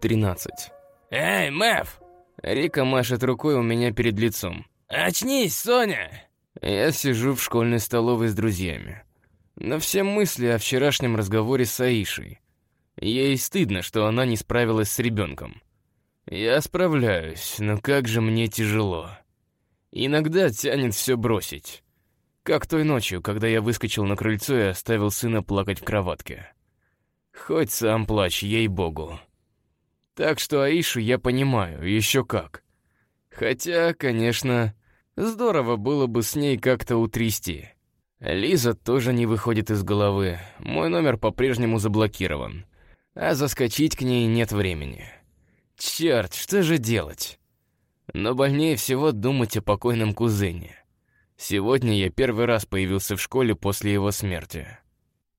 13. «Эй, Мэв!» Рика машет рукой у меня перед лицом. «Очнись, Соня!» Я сижу в школьной столовой с друзьями. Но все мысли о вчерашнем разговоре с Аишей. Ей стыдно, что она не справилась с ребенком. Я справляюсь, но как же мне тяжело. Иногда тянет все бросить. Как той ночью, когда я выскочил на крыльцо и оставил сына плакать в кроватке. Хоть сам плачь, ей-богу. Так что Аишу я понимаю, еще как. Хотя, конечно, здорово было бы с ней как-то утрясти. Лиза тоже не выходит из головы. Мой номер по-прежнему заблокирован. А заскочить к ней нет времени. Черт, что же делать? Но больнее всего думать о покойном кузене. Сегодня я первый раз появился в школе после его смерти.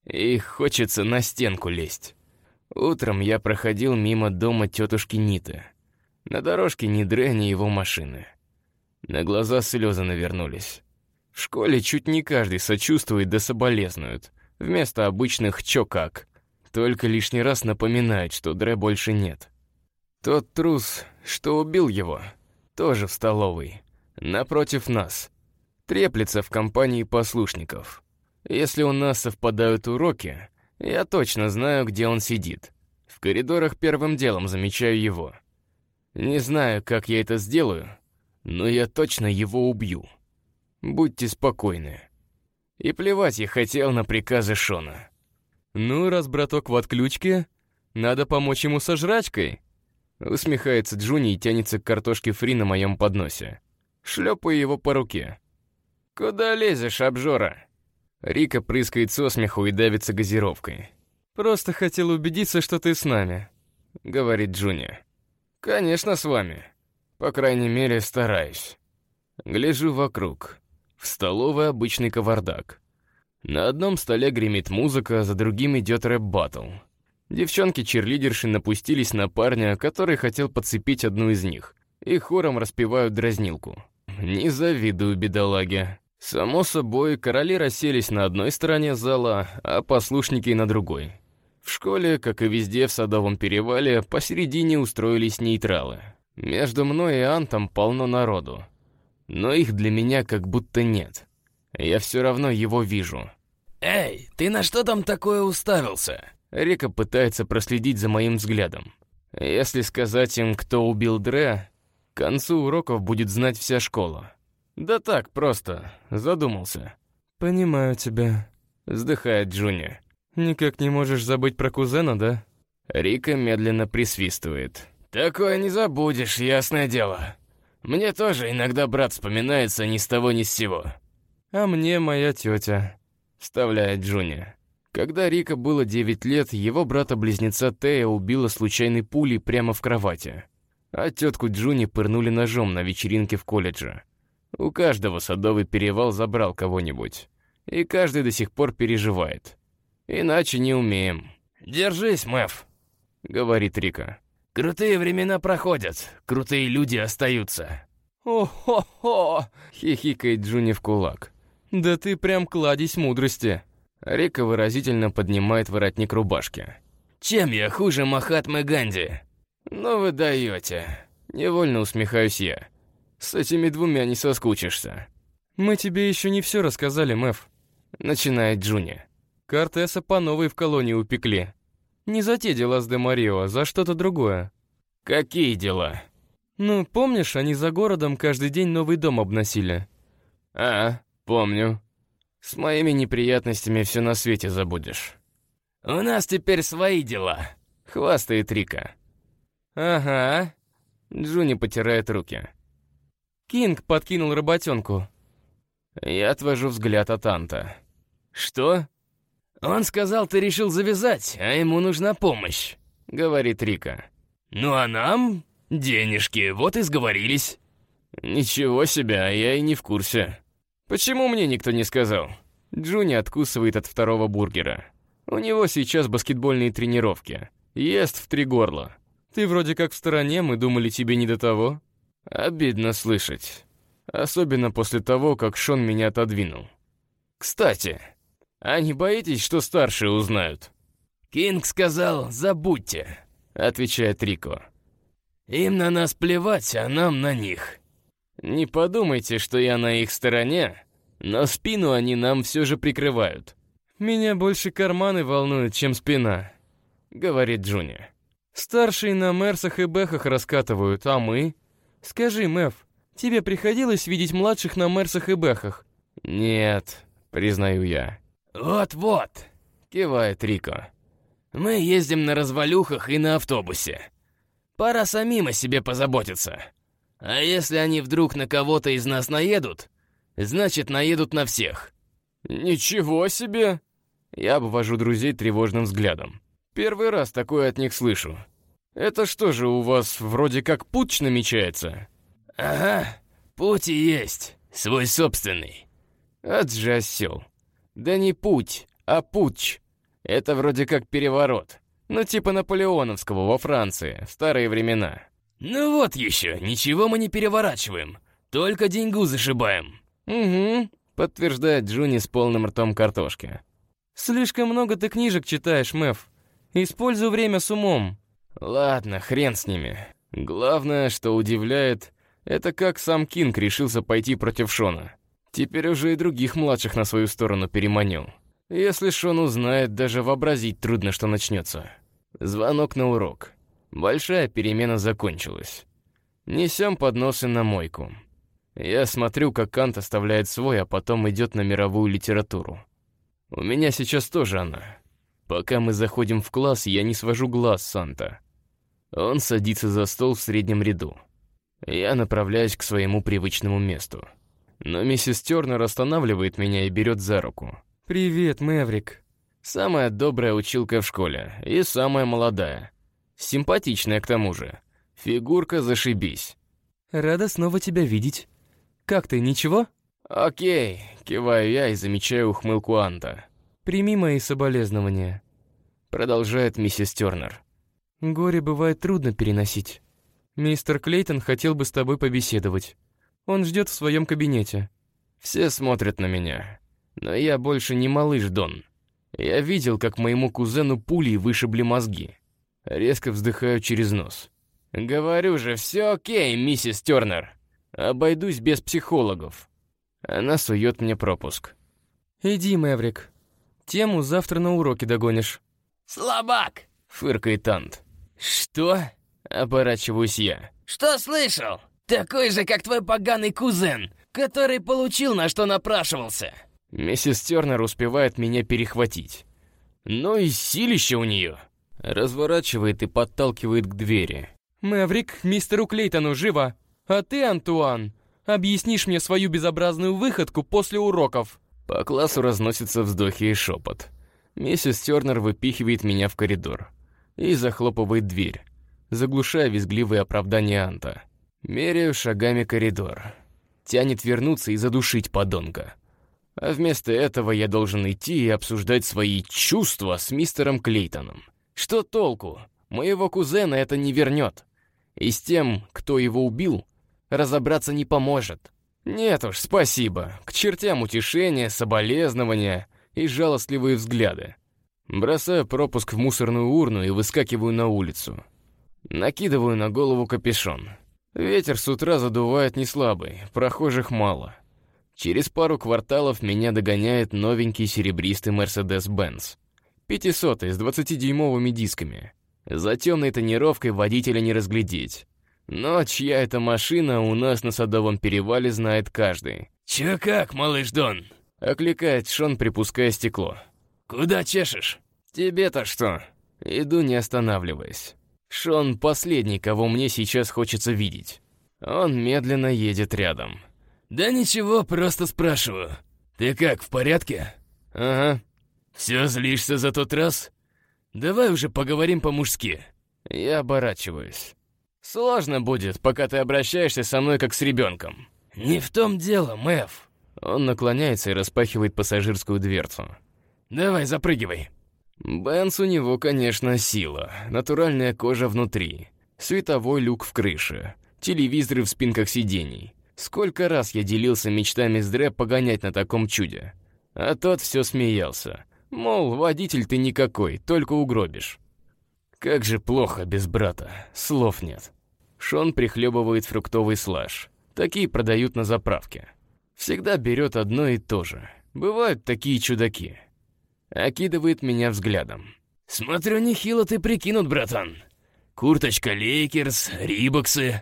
И хочется на стенку лезть. Утром я проходил мимо дома тетушки Ниты. На дорожке ни Дре, ни его машины. На глаза слезы навернулись. В школе чуть не каждый сочувствует да соболезнует. Вместо обычных «чё как». Только лишний раз напоминает, что Дре больше нет. Тот трус, что убил его, тоже в столовой. Напротив нас. Треплется в компании послушников. Если у нас совпадают уроки, я точно знаю, где он сидит. В коридорах первым делом замечаю его. Не знаю, как я это сделаю, но я точно его убью. Будьте спокойны. И плевать я хотел на приказы Шона. «Ну, раз браток в отключке, надо помочь ему со жрачкой», Усмехается Джуни и тянется к картошке фри на моем подносе. Шлепаю его по руке. «Куда лезешь, обжора?» Рика прыскает со смеху и давится газировкой. «Просто хотел убедиться, что ты с нами», — говорит Джуни. «Конечно, с вами. По крайней мере, стараюсь». Гляжу вокруг. В столовой обычный кавардак. На одном столе гремит музыка, за другим идет рэп-баттл. Девчонки-черлидерши напустились на парня, который хотел подцепить одну из них, и хором распевают дразнилку. Не завидую бедолаге. Само собой, короли расселись на одной стороне зала, а послушники на другой. В школе, как и везде в Садовом перевале, посередине устроились нейтралы. Между мной и Антом полно народу но их для меня как будто нет. Я все равно его вижу. «Эй, ты на что там такое уставился?» Река пытается проследить за моим взглядом. Если сказать им, кто убил Дре, к концу уроков будет знать вся школа. Да так, просто, задумался. «Понимаю тебя», — вздыхает Джуни. «Никак не можешь забыть про кузена, да?» Рика медленно присвистывает. «Такое не забудешь, ясное дело. Мне тоже иногда брат вспоминается ни с того ни с сего». «А мне моя тетя», — вставляет Джуни. Когда Рика было 9 лет, его брата-близнеца Тея убила случайной пулей прямо в кровати. А тетку Джуни пырнули ножом на вечеринке в колледже. У каждого садовый перевал забрал кого-нибудь. И каждый до сих пор переживает. Иначе не умеем. «Держись, Мэв», — говорит Рика. Крутые времена проходят, крутые люди остаются. «О-хо-хо!» — хихикает Джуни в кулак. «Да ты прям кладезь мудрости!» Рика выразительно поднимает воротник рубашки. «Чем я хуже Махатмы Ганди?» «Ну вы даете!» Невольно усмехаюсь я. «С этими двумя не соскучишься». «Мы тебе еще не все рассказали, Мэв», — начинает Джуни. «Кортеса по новой в колонии упекли. Не за те дела с Де Марио, а за что-то другое. Какие дела? Ну, помнишь, они за городом каждый день новый дом обносили? А, помню. С моими неприятностями все на свете забудешь. У нас теперь свои дела, хвастает Рика. Ага. Джуни потирает руки. Кинг подкинул работенку. Я отвожу взгляд от Анта. Что? «Он сказал, ты решил завязать, а ему нужна помощь», — говорит Рика. «Ну а нам? Денежки, вот и сговорились». «Ничего себе, а я и не в курсе. Почему мне никто не сказал?» Джуни откусывает от второго бургера. У него сейчас баскетбольные тренировки. Ест в три горла. Ты вроде как в стороне, мы думали тебе не до того. Обидно слышать. Особенно после того, как Шон меня отодвинул. Кстати, а не боитесь, что старшие узнают?» «Кинг сказал, забудьте. — отвечает Рико. «Им на нас плевать, а нам на них». «Не подумайте, что я на их стороне, но спину они нам все же прикрывают». «Меня больше карманы волнуют, чем спина», — говорит Джуни. «Старшие на Мерсах и Бэхах раскатывают, а мы?» «Скажи, Мэв, тебе приходилось видеть младших на Мерсах и Бэхах?» «Нет», — признаю я. «Вот-вот», — кивает Рико. «Мы ездим на развалюхах и на автобусе. Пора самим о себе позаботиться. А если они вдруг на кого-то из нас наедут, значит, наедут на всех». «Ничего себе!» Я обвожу друзей тревожным взглядом. Первый раз такое от них слышу. Это что же, у вас вроде как путь намечается? Ага, путь и есть, свой собственный. Отжасел. Да не путь, а путь. Это вроде как переворот. Ну типа наполеоновского во Франции, в старые времена. Ну вот еще, ничего мы не переворачиваем, только деньгу зашибаем. Угу, подтверждает Джуни с полным ртом картошки. Слишком много ты книжек читаешь, Мэв. Используй время с умом. Ладно, хрен с ними. Главное, что удивляет, это как сам Кинг решился пойти против Шона. Теперь уже и других младших на свою сторону переманил. Если Шон узнает, даже вообразить трудно, что начнется. Звонок на урок. Большая перемена закончилась. Несем подносы на мойку. Я смотрю, как Кант оставляет свой, а потом идет на мировую литературу. У меня сейчас тоже она. Пока мы заходим в класс, я не свожу глаз Санта. Он садится за стол в среднем ряду. Я направляюсь к своему привычному месту. Но миссис Тернер останавливает меня и берет за руку. «Привет, Мэврик». Самая добрая училка в школе и самая молодая. Симпатичная к тому же. Фигурка зашибись. «Рада снова тебя видеть. Как ты, ничего?» «Окей», — киваю я и замечаю ухмылку Анта. «Прими мои соболезнования», — продолжает миссис Тернер. «Горе бывает трудно переносить. Мистер Клейтон хотел бы с тобой побеседовать. Он ждет в своем кабинете». Все смотрят на меня. Но я больше не малыш Дон. Я видел, как моему кузену пулей вышибли мозги. Резко вздыхаю через нос. «Говорю же, все окей, миссис Тернер. Обойдусь без психологов». Она сует мне пропуск. «Иди, Мэврик. Тему завтра на уроке догонишь». «Слабак!» — фыркает Ант. «Что?» — оборачиваюсь я. «Что слышал? Такой же, как твой поганый кузен, который получил, на что напрашивался». Миссис Тернер успевает меня перехватить. Ну и силище у нее. Разворачивает и подталкивает к двери. «Мэврик, мистеру Клейтону, живо! А ты, Антуан, Объяснишь мне свою безобразную выходку после уроков». По классу разносятся вздохи и шепот. Миссис Тернер выпихивает меня в коридор и захлопывает дверь, заглушая визгливые оправдания Анта. Меряю шагами коридор. Тянет вернуться и задушить подонка. А вместо этого я должен идти и обсуждать свои чувства с мистером Клейтоном. Что толку? Моего кузена это не вернет. И с тем, кто его убил, разобраться не поможет. Нет уж, спасибо. К чертям утешения, соболезнования и жалостливые взгляды. Бросаю пропуск в мусорную урну и выскакиваю на улицу. Накидываю на голову капюшон. Ветер с утра задувает неслабый, прохожих мало. Через пару кварталов меня догоняет новенький серебристый Mercedes-Benz. 500 с 20-дюймовыми дисками. За темной тонировкой водителя не разглядеть. Но чья это машина у нас на Садовом перевале знает каждый. «Чё как, малыш Дон?» — окликает Шон, припуская стекло. «Куда чешешь?» «Тебе-то что?» Иду, не останавливаясь. Шон — последний, кого мне сейчас хочется видеть. Он медленно едет рядом. «Да ничего, просто спрашиваю. Ты как, в порядке?» «Ага». «Все злишься за тот раз? Давай уже поговорим по-мужски». Я оборачиваюсь. Сложно будет, пока ты обращаешься со мной как с ребенком. Не в том дело, Мэв. Он наклоняется и распахивает пассажирскую дверцу. Давай, запрыгивай. Бенс у него, конечно, сила. Натуральная кожа внутри. Световой люк в крыше. Телевизоры в спинках сидений. Сколько раз я делился мечтами с Дре погонять на таком чуде. А тот все смеялся. Мол, водитель ты никакой, только угробишь. Как же плохо без брата, слов нет. Шон прихлебывает фруктовый слаш. Такие продают на заправке. Всегда берет одно и то же. Бывают такие чудаки. Окидывает меня взглядом. «Смотрю, нехило ты прикинут, братан. Курточка Лейкерс, Рибоксы».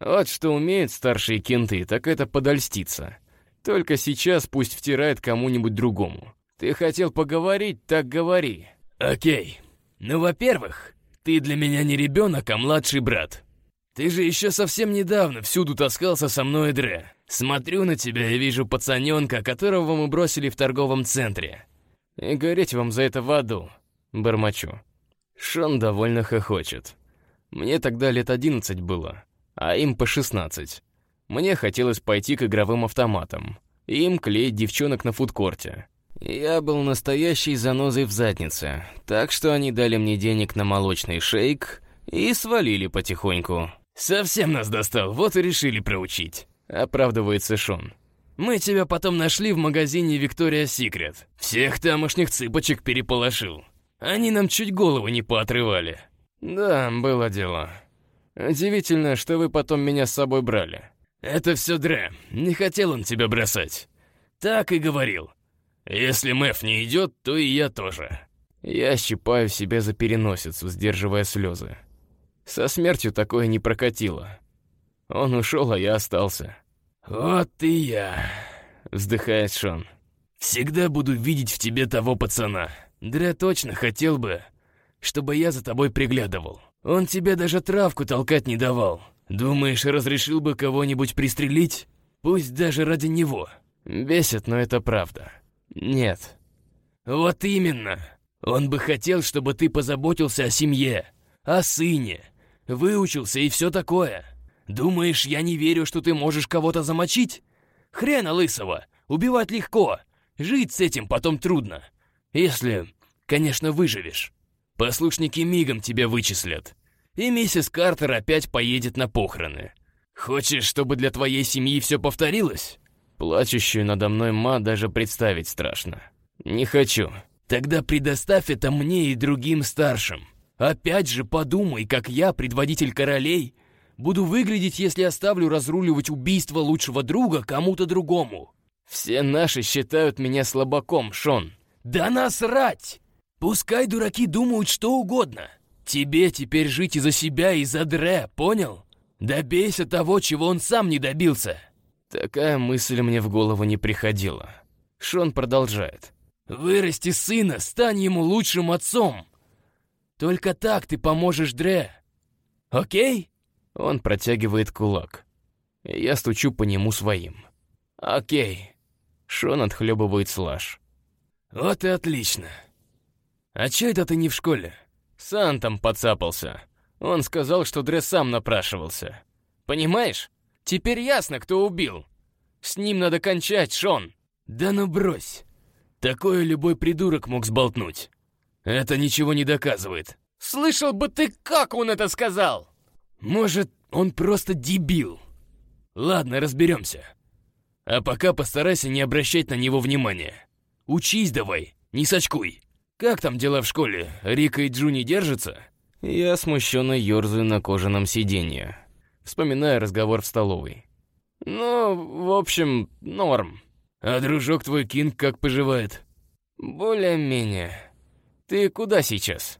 Вот что умеют старшие кенты, так это подольститься. Только сейчас пусть втирает кому-нибудь другому. Ты хотел поговорить, так говори. Окей. Ну, во-первых, ты для меня не ребенок, а младший брат. Ты же еще совсем недавно всюду таскался со мной, Дре. Смотрю на тебя и вижу пацаненка, которого мы бросили в торговом центре. И гореть вам за это в аду, бормочу. Шон довольно хохочет. Мне тогда лет одиннадцать было, а им по шестнадцать. Мне хотелось пойти к игровым автоматам. Им клеить девчонок на фудкорте. Я был настоящей занозой в заднице, так что они дали мне денег на молочный шейк и свалили потихоньку. «Совсем нас достал, вот и решили проучить», — оправдывается Шон. «Мы тебя потом нашли в магазине Виктория Секрет. Всех тамошних цыпочек переполошил. Они нам чуть голову не поотрывали». «Да, было дело. Удивительно, что вы потом меня с собой брали». «Это все Дре. Не хотел он тебя бросать. Так и говорил. Если Мэф не идет, то и я тоже». Я щипаю себе за переносицу, сдерживая слезы. Со смертью такое не прокатило. Он ушел, а я остался. «Вот и я», — вздыхает Шон. «Всегда буду видеть в тебе того пацана. Дре точно хотел бы, чтобы я за тобой приглядывал. Он тебе даже травку толкать не давал. Думаешь, разрешил бы кого-нибудь пристрелить? Пусть даже ради него. Бесит, но это правда. Нет. Вот именно. Он бы хотел, чтобы ты позаботился о семье, о сыне, выучился и все такое. Думаешь, я не верю, что ты можешь кого-то замочить? Хрена лысого, убивать легко, жить с этим потом трудно. Если, конечно, выживешь. Послушники мигом тебя вычислят и миссис Картер опять поедет на похороны. Хочешь, чтобы для твоей семьи все повторилось? Плачущую надо мной ма даже представить страшно. Не хочу. Тогда предоставь это мне и другим старшим. Опять же подумай, как я, предводитель королей, буду выглядеть, если оставлю разруливать убийство лучшего друга кому-то другому. Все наши считают меня слабаком, Шон. Да насрать! Пускай дураки думают что угодно. Тебе теперь жить из-за себя и за Дре, понял? Добейся того, чего он сам не добился. Такая мысль мне в голову не приходила. Шон продолжает. Вырасти сына, стань ему лучшим отцом. Только так ты поможешь Дре. Окей? Он протягивает кулак. Я стучу по нему своим. Окей. Шон отхлебывает слаж. Вот и отлично. А чё это ты не в школе? Сан там подцапался. Он сказал, что Дре сам напрашивался. Понимаешь? Теперь ясно, кто убил. С ним надо кончать, Шон. Да ну брось. Такое любой придурок мог сболтнуть. Это ничего не доказывает. Слышал бы ты, как он это сказал? Может, он просто дебил. Ладно, разберемся. А пока постарайся не обращать на него внимания. Учись давай, не сочкуй. Как там дела в школе? Рика и Джуни держатся? Я смущенно ерзаю на кожаном сиденье, вспоминая разговор в столовой. Ну, в общем, норм. А дружок твой Кинг как поживает? Более-менее. Ты куда сейчас?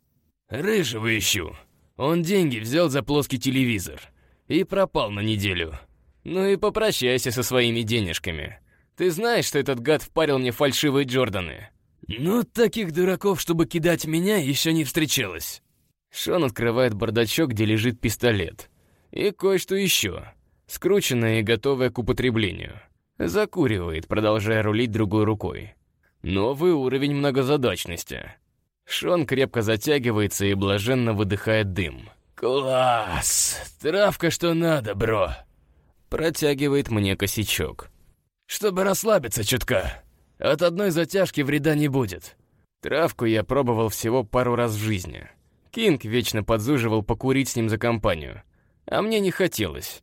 Рыжего ищу. Он деньги взял за плоский телевизор и пропал на неделю. Ну и попрощайся со своими денежками. Ты знаешь, что этот гад впарил мне фальшивые Джорданы? «Ну, таких дураков, чтобы кидать меня, еще не встречалось». Шон открывает бардачок, где лежит пистолет. И кое-что еще, скрученное и готовое к употреблению. Закуривает, продолжая рулить другой рукой. Новый уровень многозадачности. Шон крепко затягивается и блаженно выдыхает дым. «Класс! Травка что надо, бро!» Протягивает мне косячок. «Чтобы расслабиться чутка!» От одной затяжки вреда не будет. Травку я пробовал всего пару раз в жизни. Кинг вечно подзуживал покурить с ним за компанию. А мне не хотелось.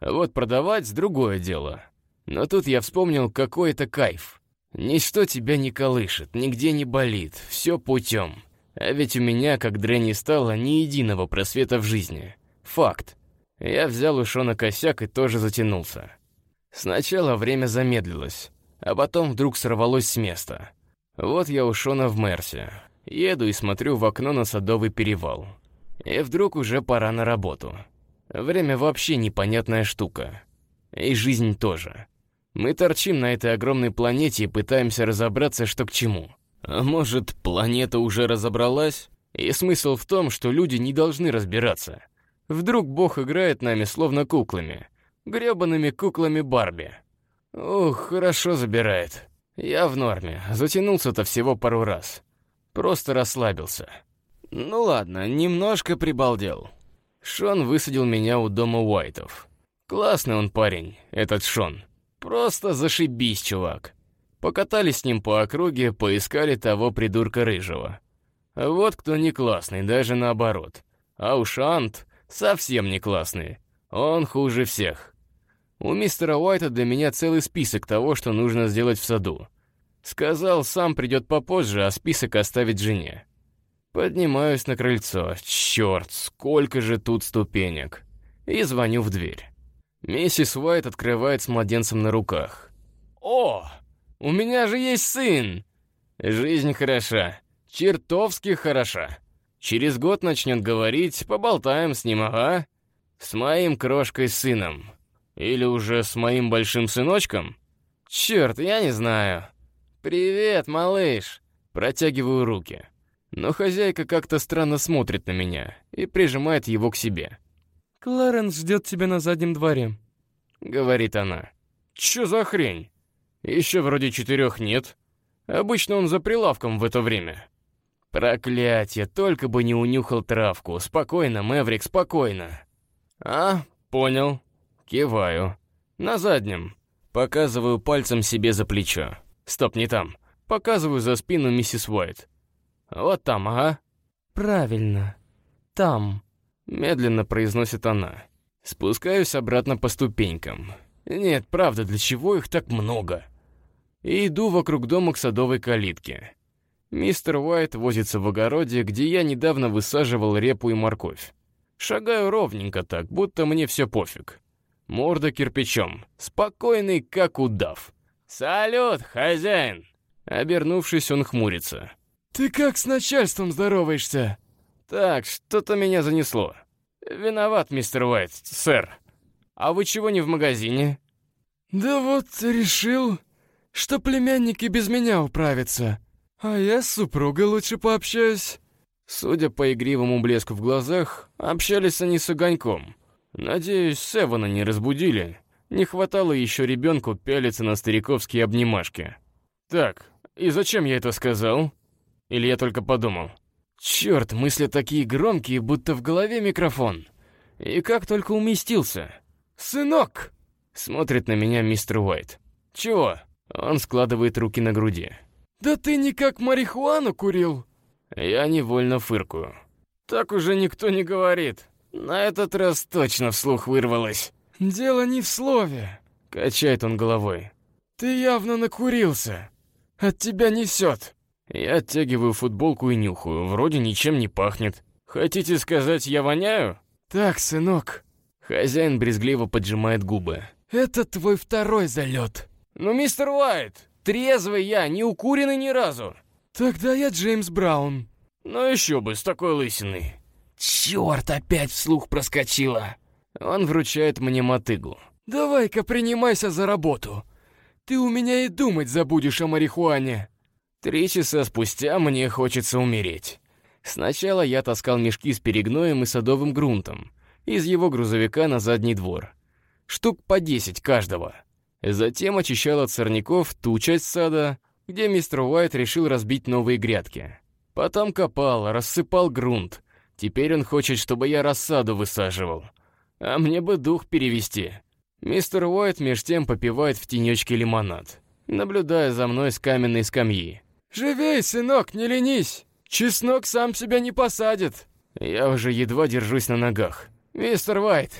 А вот продавать — другое дело. Но тут я вспомнил, какой это кайф. Ничто тебя не колышет, нигде не болит, все путем. А ведь у меня, как Дренни стало, ни единого просвета в жизни. Факт. Я взял у Шона косяк и тоже затянулся. Сначала время замедлилось, а потом вдруг сорвалось с места. Вот я у Шона в Мерсе. Еду и смотрю в окно на Садовый перевал. И вдруг уже пора на работу. Время вообще непонятная штука. И жизнь тоже. Мы торчим на этой огромной планете и пытаемся разобраться, что к чему. А может, планета уже разобралась? И смысл в том, что люди не должны разбираться. Вдруг Бог играет нами словно куклами. грёбаными куклами Барби. Ух, хорошо забирает. Я в норме. Затянулся-то всего пару раз. Просто расслабился. Ну ладно, немножко прибалдел. Шон высадил меня у дома Уайтов. Классный он парень, этот Шон. Просто зашибись, чувак. Покатались с ним по округе, поискали того придурка рыжего. Вот кто не классный, даже наоборот. А уж Ант совсем не классный. Он хуже всех. У мистера Уайта для меня целый список того, что нужно сделать в саду. Сказал, сам придет попозже, а список оставить жене. Поднимаюсь на крыльцо. Черт, сколько же тут ступенек. И звоню в дверь. Миссис Уайт открывает с младенцем на руках. «О, у меня же есть сын!» Жизнь хороша, чертовски хороша. Через год начнет говорить, поболтаем с ним, ага. С моим крошкой-сыном. Или уже с моим большим сыночком? Черт, я не знаю. «Привет, малыш!» Протягиваю руки. Но хозяйка как-то странно смотрит на меня и прижимает его к себе. «Кларенс ждет тебя на заднем дворе», — говорит она. «Чё за хрень? Еще вроде четырех нет. Обычно он за прилавком в это время». «Проклятье, только бы не унюхал травку. Спокойно, Мэврик, спокойно». «А, понял». Киваю. «На заднем». Показываю пальцем себе за плечо. «Стоп, не там». Показываю за спину миссис Уайт. «Вот там, ага». «Правильно. Там». Медленно произносит она. Спускаюсь обратно по ступенькам. Нет, правда, для чего их так много? И иду вокруг дома к садовой калитке. Мистер Уайт возится в огороде, где я недавно высаживал репу и морковь. Шагаю ровненько так, будто мне все пофиг. Морда кирпичом, спокойный, как удав. «Салют, хозяин!» Обернувшись, он хмурится. «Ты как с начальством здороваешься?» «Так, что-то меня занесло. Виноват, мистер Уайт, сэр. А вы чего не в магазине?» «Да вот решил, что племянники без меня управятся, а я с супругой лучше пообщаюсь». Судя по игривому блеску в глазах, общались они с огоньком. Надеюсь, Севана не разбудили. Не хватало еще ребенку пялиться на стариковские обнимашки. Так, и зачем я это сказал? Или я только подумал? Черт, мысли такие громкие, будто в голове микрофон. И как только уместился. «Сынок!» — смотрит на меня мистер Уайт. «Чего?» Он складывает руки на груди. «Да ты никак марихуану курил!» Я невольно фыркую. «Так уже никто не говорит. На этот раз точно вслух вырвалось». «Дело не в слове», — качает он головой. «Ты явно накурился. От тебя несет». Я оттягиваю футболку и нюхаю, вроде ничем не пахнет. Хотите сказать, я воняю? Так, сынок. Хозяин брезгливо поджимает губы. Это твой второй залет. Ну, мистер Уайт, трезвый я, не укуренный ни разу. Тогда я Джеймс Браун. Ну еще бы, с такой лысиной. Черт, опять вслух проскочила. Он вручает мне мотыгу. Давай-ка принимайся за работу. Ты у меня и думать забудешь о марихуане. Три часа спустя мне хочется умереть. Сначала я таскал мешки с перегноем и садовым грунтом из его грузовика на задний двор. Штук по десять каждого. Затем очищал от сорняков ту часть сада, где мистер Уайт решил разбить новые грядки. Потом копал, рассыпал грунт. Теперь он хочет, чтобы я рассаду высаживал. А мне бы дух перевести. Мистер Уайт меж тем попивает в тенечке лимонад, наблюдая за мной с каменной скамьи. «Живей, сынок, не ленись! Чеснок сам себя не посадит!» Я уже едва держусь на ногах. «Мистер Уайт,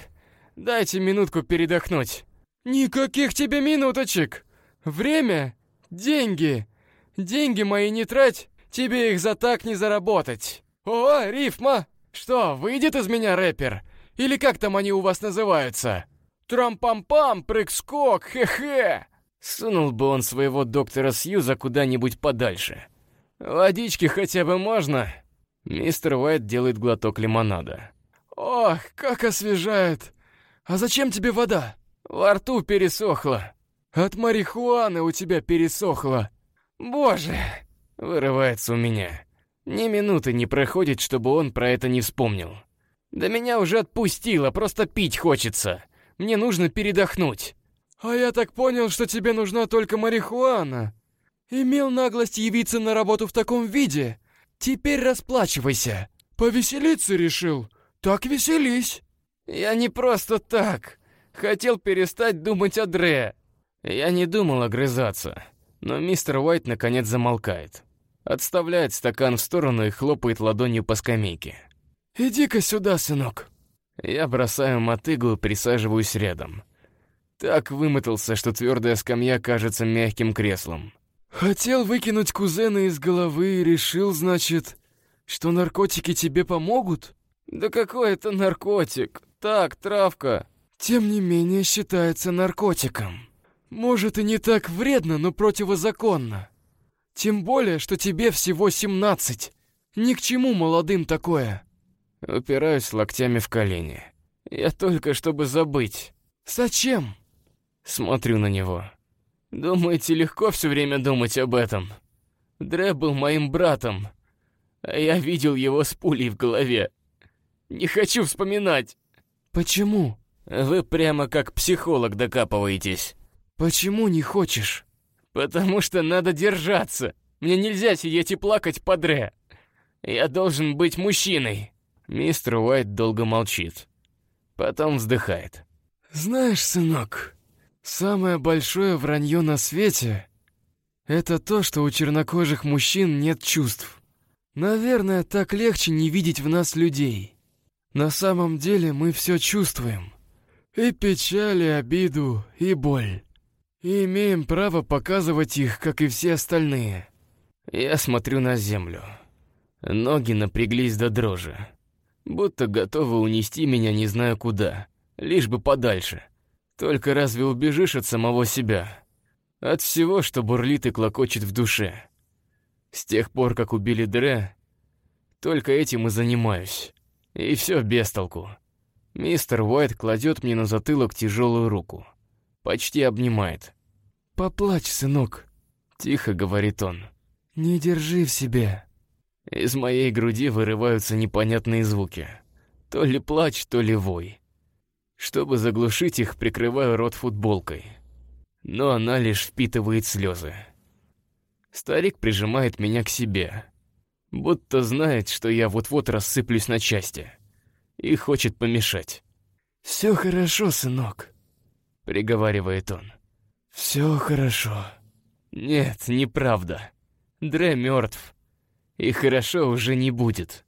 дайте минутку передохнуть». «Никаких тебе минуточек! Время — деньги! Деньги мои не трать Тебе их за так не заработать. О, рифма! Что, выйдет из меня рэпер? Или как там они у вас называются? Трам-пам-пам, прыг-скок, хе-хе!» Сунул бы он своего доктора Сьюза куда-нибудь подальше. «Водички хотя бы можно?» Мистер Уайт делает глоток лимонада. «Ох, как освежает! А зачем тебе вода?» «Во рту пересохло». «От марихуаны у тебя пересохло». «Боже!» — вырывается у меня. Ни минуты не проходит, чтобы он про это не вспомнил. Да меня уже отпустило, просто пить хочется. Мне нужно передохнуть. А я так понял, что тебе нужна только марихуана. Имел наглость явиться на работу в таком виде. Теперь расплачивайся. Повеселиться решил? Так веселись. Я не просто так. Хотел перестать думать о Дре. Я не думал огрызаться. Но мистер Уайт наконец замолкает. Отставляет стакан в сторону и хлопает ладонью по скамейке. «Иди-ка сюда, сынок». Я бросаю мотыгу и присаживаюсь рядом. Так вымотался, что твердая скамья кажется мягким креслом. «Хотел выкинуть кузена из головы и решил, значит, что наркотики тебе помогут?» «Да какой это наркотик? Так, травка». «Тем не менее считается наркотиком. Может и не так вредно, но противозаконно. Тем более, что тебе всего 17. Ни к чему молодым такое». Упираюсь локтями в колени. Я только чтобы забыть. Зачем? Смотрю на него. Думаете, легко все время думать об этом? Дре был моим братом, а я видел его с пулей в голове. Не хочу вспоминать. Почему? Вы прямо как психолог докапываетесь. Почему не хочешь? Потому что надо держаться. Мне нельзя сидеть и плакать по Дре. Я должен быть мужчиной. Мистер Уайт долго молчит. Потом вздыхает. «Знаешь, сынок, самое большое вранье на свете — это то, что у чернокожих мужчин нет чувств. Наверное, так легче не видеть в нас людей. На самом деле мы все чувствуем. И печаль, и обиду, и боль. И имеем право показывать их, как и все остальные». Я смотрю на землю. Ноги напряглись до дрожи будто готовы унести меня не знаю куда, лишь бы подальше. Только разве убежишь от самого себя? От всего, что бурлит и клокочет в душе. С тех пор, как убили Дре, только этим и занимаюсь. И все без толку. Мистер Уайт кладет мне на затылок тяжелую руку. Почти обнимает. «Поплачь, сынок», — тихо говорит он. «Не держи в себе». Из моей груди вырываются непонятные звуки. То ли плач, то ли вой. Чтобы заглушить их, прикрываю рот футболкой. Но она лишь впитывает слезы. Старик прижимает меня к себе. Будто знает, что я вот-вот рассыплюсь на части. И хочет помешать. «Все хорошо, сынок», — приговаривает он. «Все хорошо». «Нет, неправда. Дре мертв и хорошо уже не будет.